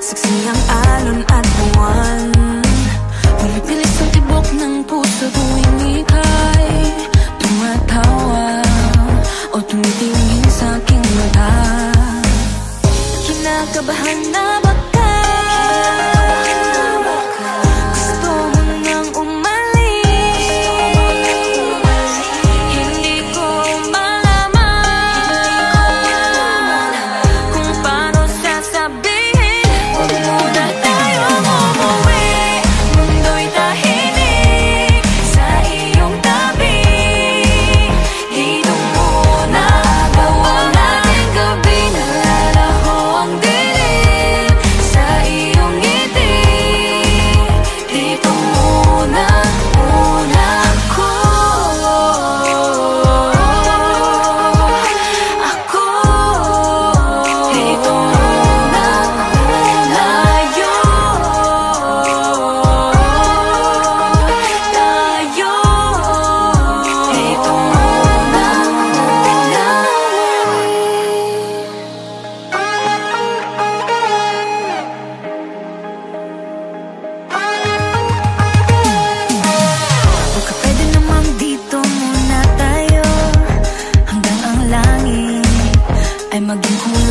kinakabahan 那么痛苦。